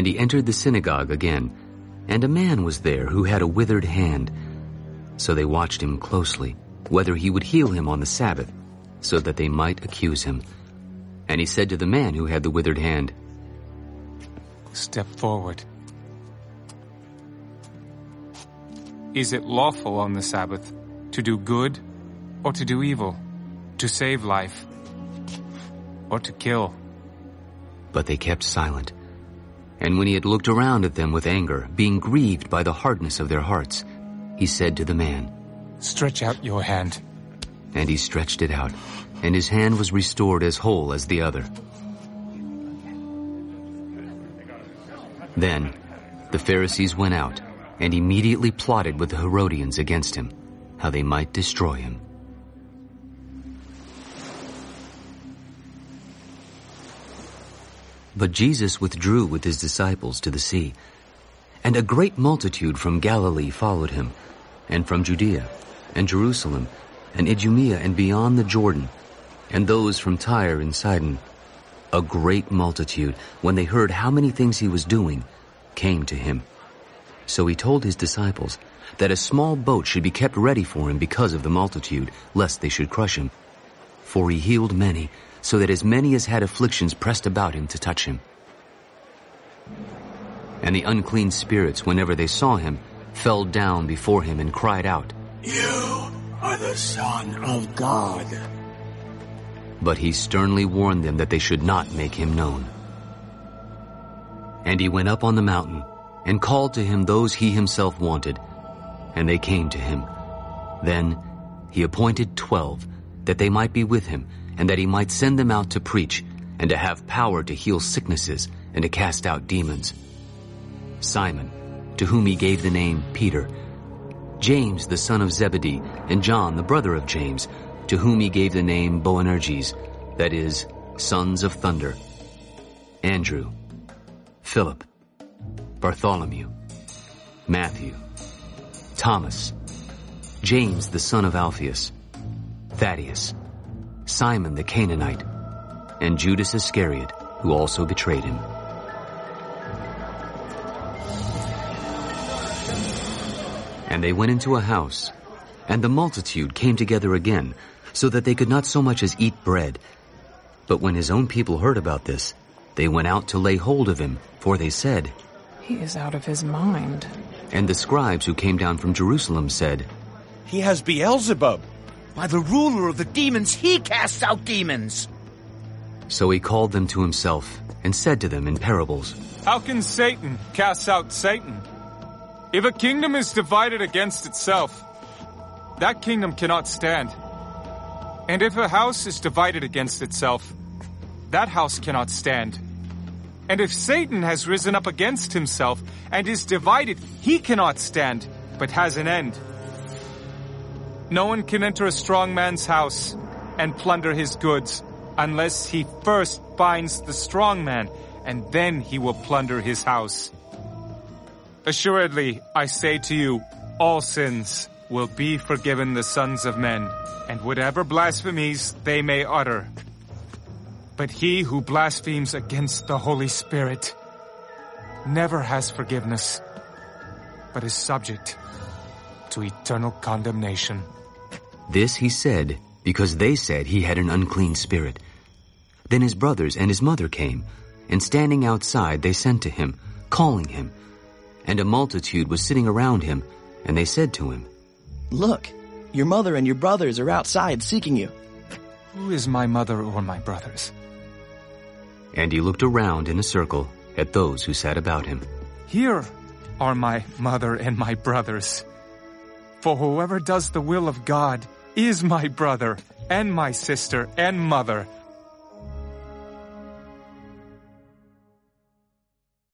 And he entered the synagogue again, and a man was there who had a withered hand. So they watched him closely, whether he would heal him on the Sabbath, so that they might accuse him. And he said to the man who had the withered hand, Step forward. Is it lawful on the Sabbath to do good or to do evil, to save life or to kill? But they kept silent. And when he had looked around at them with anger, being grieved by the hardness of their hearts, he said to the man, Stretch out your hand. And he stretched it out, and his hand was restored as whole as the other. Then the Pharisees went out and immediately plotted with the Herodians against him, how they might destroy him. But Jesus withdrew with his disciples to the sea, and a great multitude from Galilee followed him, and from Judea, and Jerusalem, and Idumea, and beyond the Jordan, and those from Tyre and Sidon. A great multitude, when they heard how many things he was doing, came to him. So he told his disciples that a small boat should be kept ready for him because of the multitude, lest they should crush him. For he healed many, so that as many as had afflictions pressed about him to touch him. And the unclean spirits, whenever they saw him, fell down before him and cried out, You are the Son of God. But he sternly warned them that they should not make him known. And he went up on the mountain and called to him those he himself wanted, and they came to him. Then he appointed twelve, that they might be with him, and that he might send them out to preach, and to have power to heal sicknesses, and to cast out demons. Simon, to whom he gave the name Peter, James the son of Zebedee, and John the brother of James, to whom he gave the name Boanerges, that is, sons of thunder, Andrew, Philip, Bartholomew, Matthew, Thomas, James the son of Alphaeus, Thaddaeus, Simon the Canaanite, and Judas Iscariot, who also betrayed him. And they went into a house, and the multitude came together again, so that they could not so much as eat bread. But when his own people heard about this, they went out to lay hold of him, for they said, He is out of his mind. And the scribes who came down from Jerusalem said, He has Beelzebub. By the ruler of the demons, he casts out demons. So he called them to himself, and said to them in parables, How can Satan cast out Satan? If a kingdom is divided against itself, that kingdom cannot stand. And if a house is divided against itself, that house cannot stand. And if Satan has risen up against himself and is divided, he cannot stand, but has an end. No one can enter a strong man's house and plunder his goods unless he first binds the strong man, and then he will plunder his house. Assuredly, I say to you, all sins will be forgiven the sons of men, and whatever blasphemies they may utter. But he who blasphemes against the Holy Spirit never has forgiveness, but is subject to eternal condemnation. This he said because they said he had an unclean spirit. Then his brothers and his mother came, and standing outside they sent to him, calling him. And a multitude was sitting around him, and they said to him, Look, your mother and your brothers are outside seeking you. Who is my mother or my brothers? And he looked around in a circle at those who sat about him. Here are my mother and my brothers. For whoever does the will of God is my brother and my sister and mother